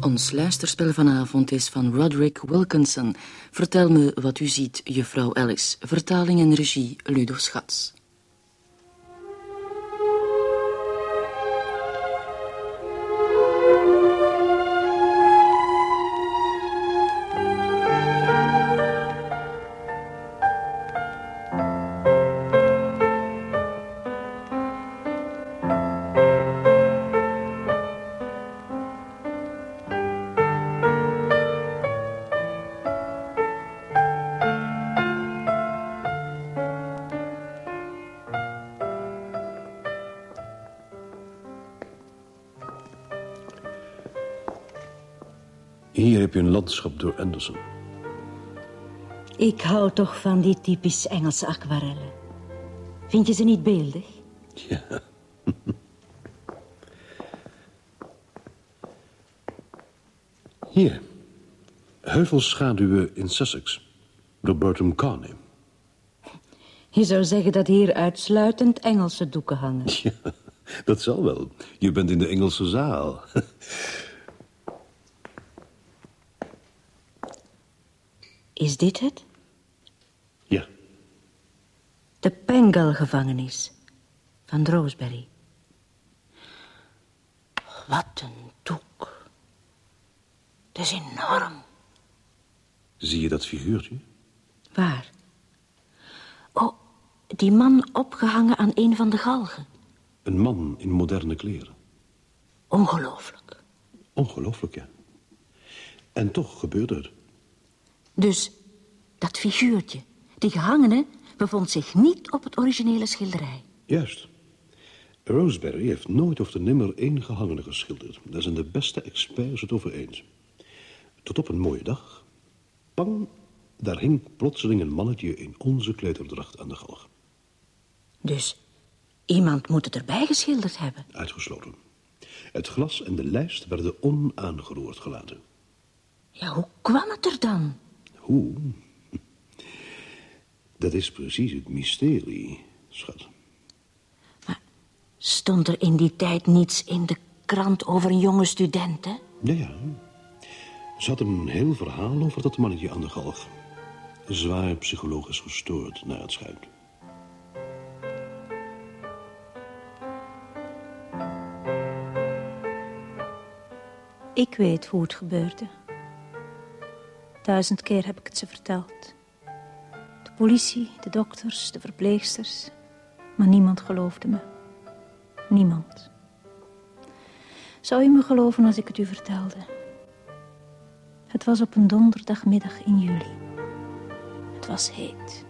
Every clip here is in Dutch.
Ons luisterspel vanavond is van Roderick Wilkinson. Vertel me wat u ziet, juffrouw Ellis. Vertaling en regie Ludo Schats. Hier heb je een landschap door Anderson. Ik hou toch van die typisch Engelse aquarellen. Vind je ze niet beeldig? Ja. Hier. Heuvelschaduwen in Sussex. Door Bertram Carney. Je zou zeggen dat hier uitsluitend Engelse doeken hangen. Ja, dat zal wel. Je bent in de Engelse zaal. Is dit het? Ja. De Pengal-gevangenis van Roseberry. Wat een doek. Het is enorm. Zie je dat figuurtje? Waar? Oh, die man opgehangen aan een van de galgen. Een man in moderne kleren. Ongelooflijk. Ongelooflijk, ja. En toch gebeurde het. Dus dat figuurtje, die gehangene, bevond zich niet op het originele schilderij. Juist. Roseberry heeft nooit of de nimmer één gehangene geschilderd. Daar zijn de beste experts het over eens. Tot op een mooie dag. Pang, daar hing plotseling een mannetje in onze klederdracht aan de galg. Dus iemand moet het erbij geschilderd hebben. Uitgesloten. Het glas en de lijst werden onaangeroerd gelaten. Ja, hoe kwam het er dan? Hoe? Dat is precies het mysterie, schat. Maar stond er in die tijd niets in de krant over een jonge student, hè? Ja, ja. Ze had een heel verhaal over dat mannetje aan de galg. Zwaar psychologisch gestoord naar het schijnt. Ik weet hoe het gebeurde. Duizend keer heb ik het ze verteld. De politie, de dokters, de verpleegsters. Maar niemand geloofde me. Niemand. Zou u me geloven als ik het u vertelde? Het was op een donderdagmiddag in juli. Het was heet.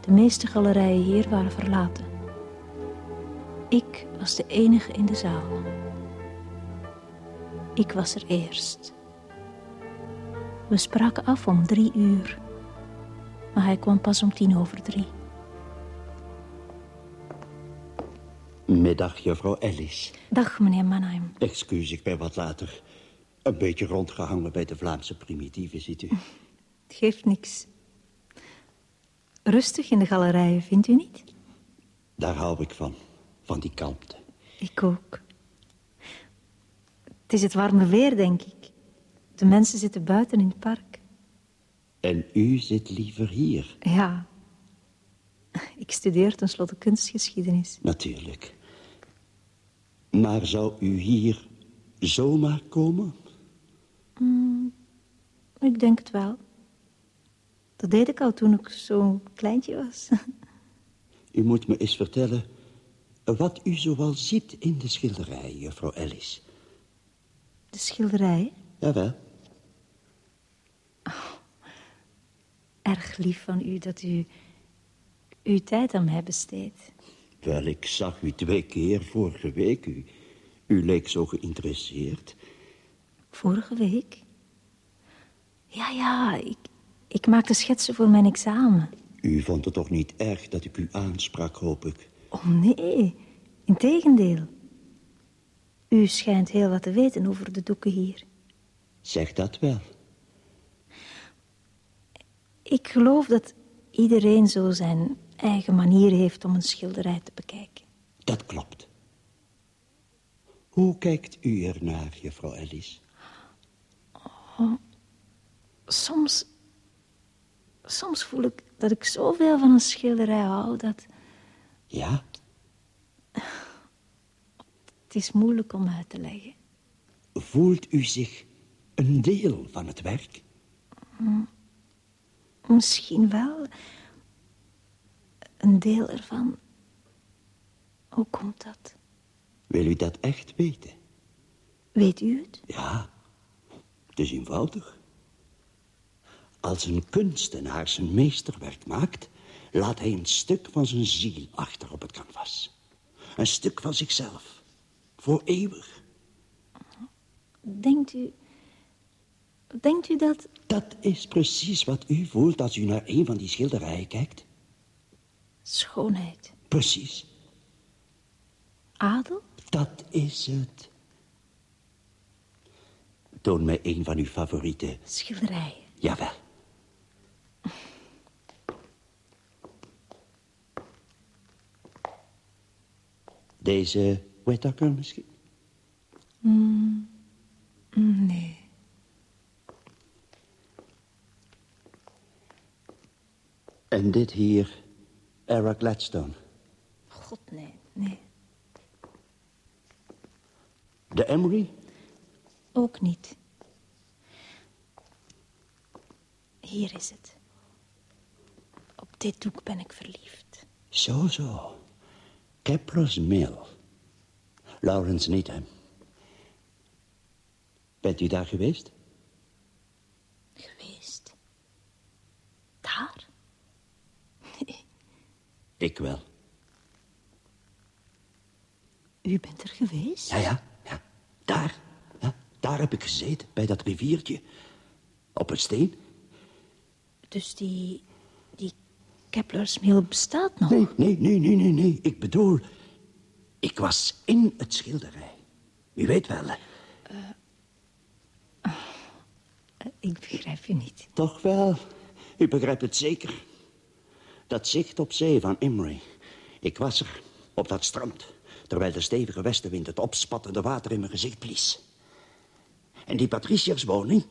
De meeste galerijen hier waren verlaten. Ik was de enige in de zaal. Ik was er eerst. We spraken af om drie uur. Maar hij kwam pas om tien over drie. Middag, juffrouw Ellis. Dag, meneer Mannheim. Excuus, ik ben wat later. Een beetje rondgehangen bij de Vlaamse primitieven, ziet u. Het geeft niks. Rustig in de galerijen, vindt u niet? Daar hou ik van. Van die kalmte. Ik ook. Het is het warme weer, denk ik. De mensen zitten buiten in het park. En u zit liever hier? Ja. Ik studeer tenslotte kunstgeschiedenis. Natuurlijk. Maar zou u hier zomaar komen? Mm, ik denk het wel. Dat deed ik al toen ik zo'n kleintje was. U moet me eens vertellen wat u zoal ziet in de schilderij, juffrouw Ellis. De schilderij? Jawel. Erg lief van u dat u uw tijd aan mij besteedt. Wel, ik zag u twee keer vorige week. U, u leek zo geïnteresseerd. Vorige week? Ja, ja, ik, ik maakte schetsen voor mijn examen. U vond het toch niet erg dat ik u aansprak, hoop ik? Oh, nee. Integendeel. U schijnt heel wat te weten over de doeken hier. Zeg dat wel. Ik geloof dat iedereen zo zijn eigen manier heeft om een schilderij te bekijken. Dat klopt. Hoe kijkt u ernaar, juffrouw Alice? Soms... Soms voel ik dat ik zoveel van een schilderij hou dat... Ja? Het is moeilijk om uit te leggen. Voelt u zich een deel van het werk? Misschien wel. Een deel ervan. Hoe komt dat? Wil u dat echt weten? Weet u het? Ja, het is eenvoudig. Als een kunstenaar zijn meesterwerk maakt... laat hij een stuk van zijn ziel achter op het canvas. Een stuk van zichzelf. Voor eeuwig. Denkt u... Denkt u dat... Dat is precies wat u voelt als u naar een van die schilderijen kijkt. Schoonheid. Precies. Adel? Dat is het. Toon mij een van uw favoriete. Schilderijen. Jawel. Deze Whittaker misschien? Nee. En dit hier, Eric Gladstone. God, nee. Nee. De Emery? Ook niet. Hier is het. Op dit doek ben ik verliefd. Zo, zo. Kepler's Mill. Lawrence Needham. Bent u daar? Geweest. Daar? Nee, Ik wel. u bent er geweest? Ja, ja, ja. Daar. Ja, daar heb ik gezeten, bij dat riviertje. Op een steen. Dus die... die Kepler's Mill bestaat nog? Nee, nee, nee, nee, nee, nee. Ik bedoel, ik was in het schilderij. U weet wel? Eh, Ik begrijp u niet. Toch wel. U begrijpt het zeker. Dat zicht op zee van Imre. Ik was er, op dat strand, terwijl de stevige westenwind het opspattende water in mijn gezicht blies. En die patriciërswoning,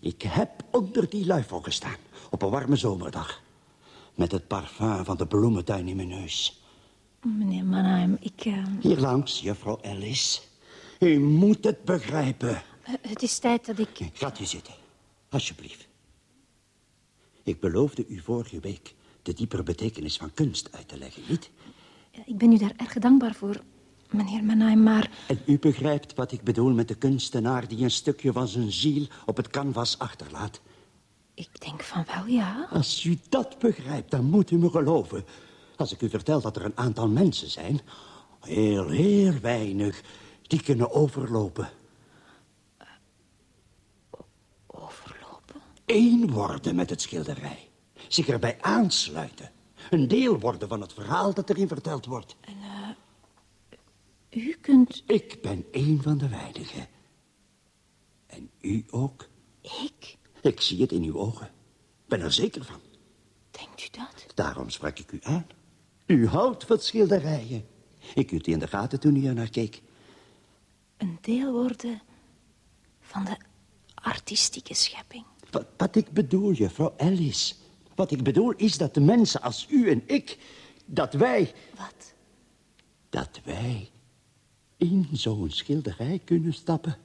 ik heb onder die luifel gestaan, op een warme zomerdag. Met het parfum van de bloementuin in mijn neus. Meneer Mannheim, ik... eh, Hier langs, juffrouw Alice. U moet het begrijpen. eh, het is tijd dat ik... Gaat u zitten, alsjeblieft. Ik beloofde u vorige week de diepere betekenis van kunst uit te leggen, niet? Ik ben u daar erg dankbaar voor, meneer Mannheim, maar... En u begrijpt wat ik bedoel met de kunstenaar die een stukje van zijn ziel op het canvas achterlaat. Ik denk van wel, ja. Als u dat begrijpt, dan moet u me geloven. Als ik u vertel dat er een aantal mensen zijn, heel, heel weinig, die kunnen overlopen. Overlopen. Eén worden met het schilderij. Zich erbij aansluiten. Een deel worden van het verhaal dat erin verteld wordt. U kunt... Ik ben één van de weinigen. En u ook? Ik? Ik zie het in uw ogen. Ben er zeker van. Denkt u dat? Daarom sprak ik u aan. U houdt van schilderijen. Ik hield die in de gaten toen u er naar keek. Een deel worden van de artistieke schepping. Wat, wat ik bedoel, juffrouw Alice. Wat ik bedoel is dat de mensen als u en ik... dat wij... Wat? dat wij in zo'n schilderij kunnen stappen.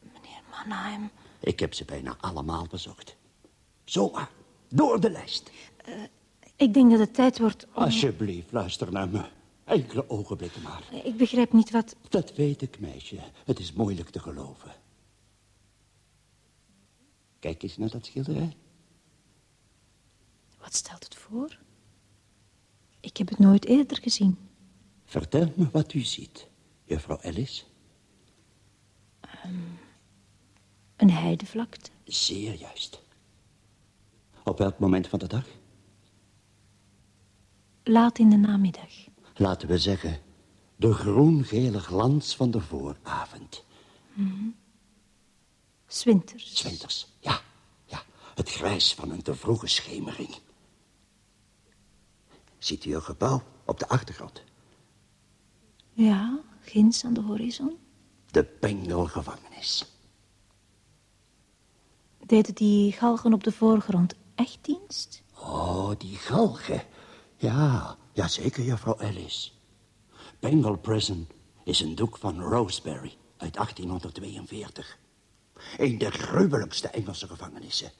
Meneer Mannheim, Ik heb ze bijna allemaal bezocht. Zomaar, door de lijst. ik denk dat het tijd wordt om... Alsjeblieft, luister naar me. Enkele ogenblikken maar. Ik begrijp niet wat... Dat weet ik, meisje. Het is moeilijk te geloven. Kijk eens naar dat schilderij. Wat stelt het voor? Ik heb het nooit eerder gezien. Vertel me wat u ziet, juffrouw Alice. Een heidevlakte. Zeer juist. Op welk moment van de dag? Laat in de namiddag. Laten we zeggen, de groen-gele glans van de vooravond. Swinters. Zwinters, ja, ja. Het grijs van een te vroege schemering. Ziet u een gebouw op de achtergrond? Ja, ginds aan de horizon? De Bengal-gevangenis. Deden die galgen op de voorgrond echt dienst? Oh, die galgen. Ja, ja zeker, juffrouw Ellis. Bengal Prison is een doek van Rosebery uit 1842. Een der gruwelijkste Engelse gevangenissen.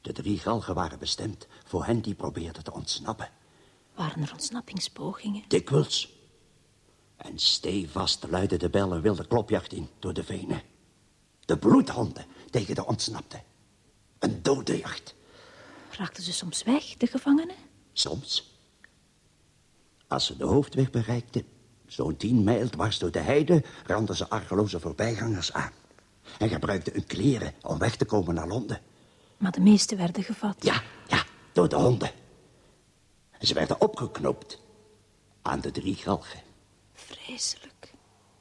De drie galgen waren bestemd voor hen die probeerden te ontsnappen. Waren er ontsnappingspogingen? Dikwijls. En stevast luidde de bel een wilde klopjacht in door de venen. De bloedhonden tegen de ontsnapten. Een dode jacht. Raakten ze soms weg, de gevangenen? Soms. Als ze de hoofdweg bereikten, zo'n tien mijl dwars door de heide, randen ze argeloze voorbijgangers aan. En gebruikten hun kleren om weg te komen naar Londen. Maar de meeste werden gevat. Ja, ja, door de honden. En ze werden opgeknoopt aan de drie galgen. Vreselijk.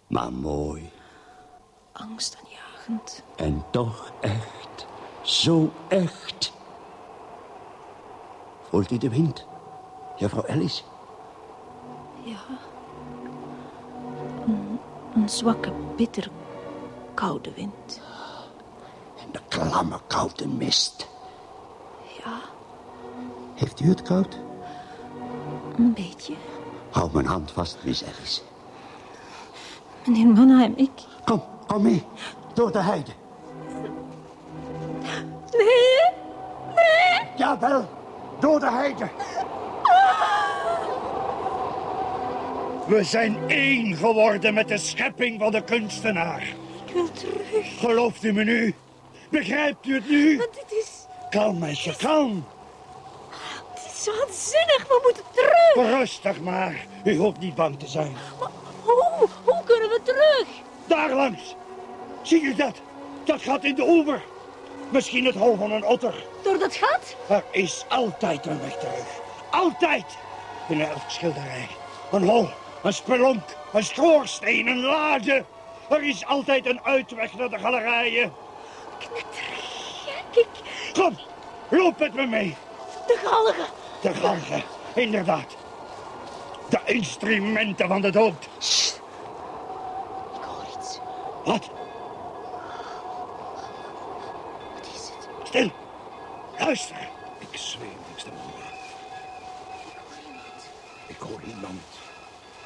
Maar mooi. Angstaanjagend. En toch echt. Zo echt. Voelt u de wind, juffrouw Ellis? Ja. Een, een zwakke, bitter, koude wind. En de klamme koude mist. Ja, Heeft u het koud? Een beetje. Hou mijn hand vast, Miss Ellis. Meneer Mannheim, ik... Kom, kom mee. Door de heide. Nee, nee. Jawel, door de heide. We zijn één geworden met de schepping van de kunstenaar. Ik wil terug. Gelooft u me nu? Begrijpt u het nu? Want dit is... Kalm, meisje, kalm. Is waanzinnig. We moeten terug. Rustig maar. U hoeft niet bang te zijn. Maar hoe? Hoe kunnen we terug? Daar langs. Zie je dat? Dat gaat in de oever. Misschien het hol van een otter. Door dat gat? Er is altijd een weg terug. Altijd. In elk schilderij. Een hol, een spelonk, een schoorsteen, een lade. Er is altijd een uitweg naar de galerijen. Knettergek. Ik... Kom, loop met me mee. De galgen. De galgen, inderdaad. De instrumenten van de dood. Ik hoor iets. Wat? Wat is het? Stil. Luister. Ik zweer niks te horen. Ik hoor iemand.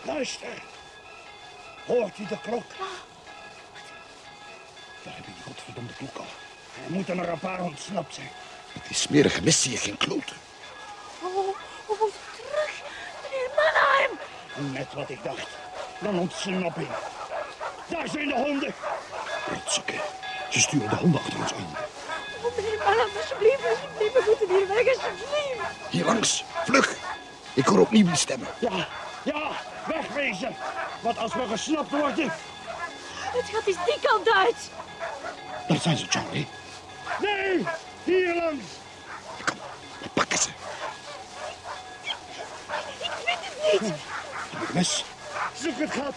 Luister. Hoort u de klok? Daar heb je die godverdomde klok al. Er moeten er een paar ontsnapt zijn. Met die smerige je geen kloten. Oh, we moeten terug. Meneer Mannheim. Net wat ik dacht. Een ontsnapping. Daar zijn de honden. Rotzakken. Ze sturen de honden achter ons aan. Oh, meneer Mannheim, alsjeblieft, alsjeblieft. We moeten hier weg, alsjeblieft. Hier langs. Vlug. Ik hoor opnieuw die stemmen. Ja, ja, wegwezen. Want als we gesnapt worden... Het gaat eens die kant uit. Daar zijn ze, Charlie. Nee, hier langs. Kom, we pakken ze. Ik een mes? Zoek het gat.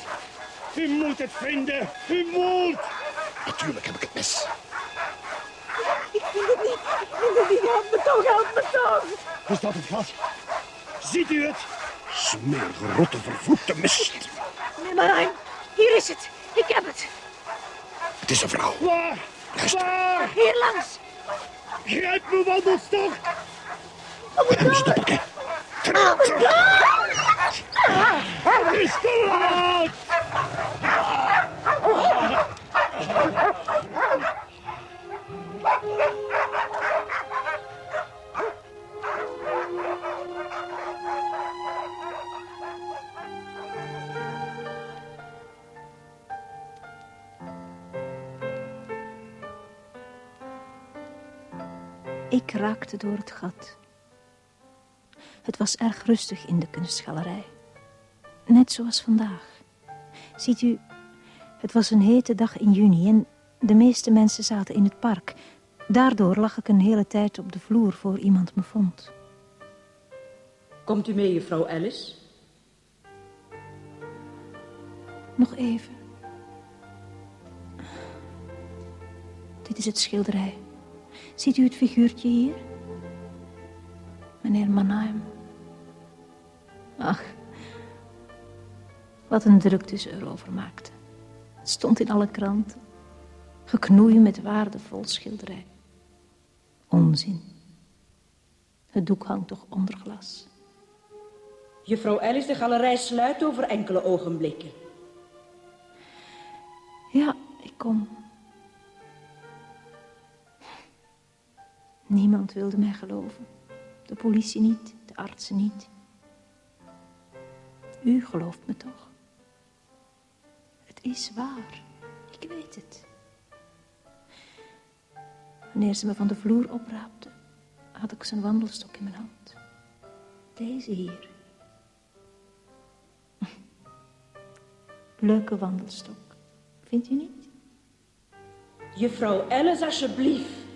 U moet het vinden. U moet. Natuurlijk heb ik het mes. Ik vind het niet. Ik vind het niet. Help me toch, help me toch. Is dat het gat? Ziet u het? Smerige, rotte, vervloekte mist. Meneer Mannheim, hier is het. Ik heb het. Het is een vrouw. Waar? Luister. Waar? Hier langs. Grijp mijn wandelstok. Hebben ze te pakken. Terug, terug. Het Ik raakte door het gat. Het was erg rustig in de kunstgalerij. Net zoals vandaag. Ziet u, het was een hete dag in juni en de meeste mensen zaten in het park. Daardoor lag ik een hele tijd op de vloer voor iemand me vond. Komt u mee, juffrouw Alice? Nog even. Dit is het schilderij. Ziet u het figuurtje hier? Meneer Mannheim. Ach, Wat een drukte ze erover maakte. Het stond in alle kranten. Geknoeien met waardevol schilderij. Onzin. Het doek hangt toch onder glas. Juffrouw Alice, de galerij sluit over enkele ogenblikken. Ja, ik kom. Niemand wilde mij geloven. De politie niet, de artsen niet. U gelooft me toch? Is waar. Ik weet het. Wanneer ze me van de vloer opraapte, had ik zijn wandelstok in mijn hand. Deze hier. Leuke wandelstok. Vindt u niet? Juffrouw Alice, alsjeblieft.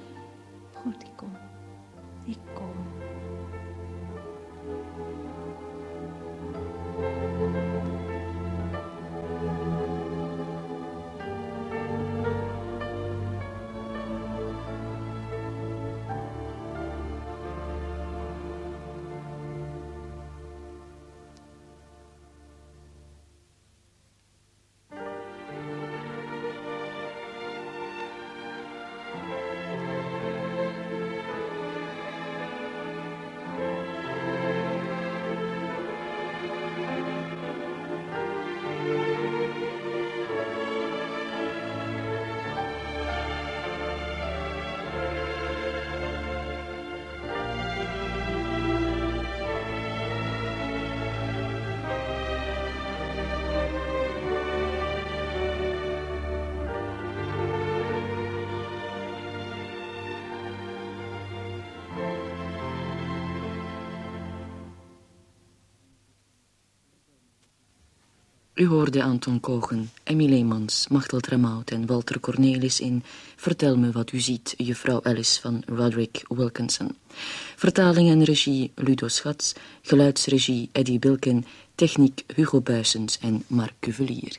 U hoorde Anton Kogen, Emmy Leemans, Machtel Tremaut en Walter Cornelis in Vertel me wat u ziet, juffrouw Alice van Roderick Wilkinson. Vertaling en regie Ludo Schatz, geluidsregie Eddie Bilken, techniek Hugo Buissens en Marc Cuvelier.